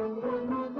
Música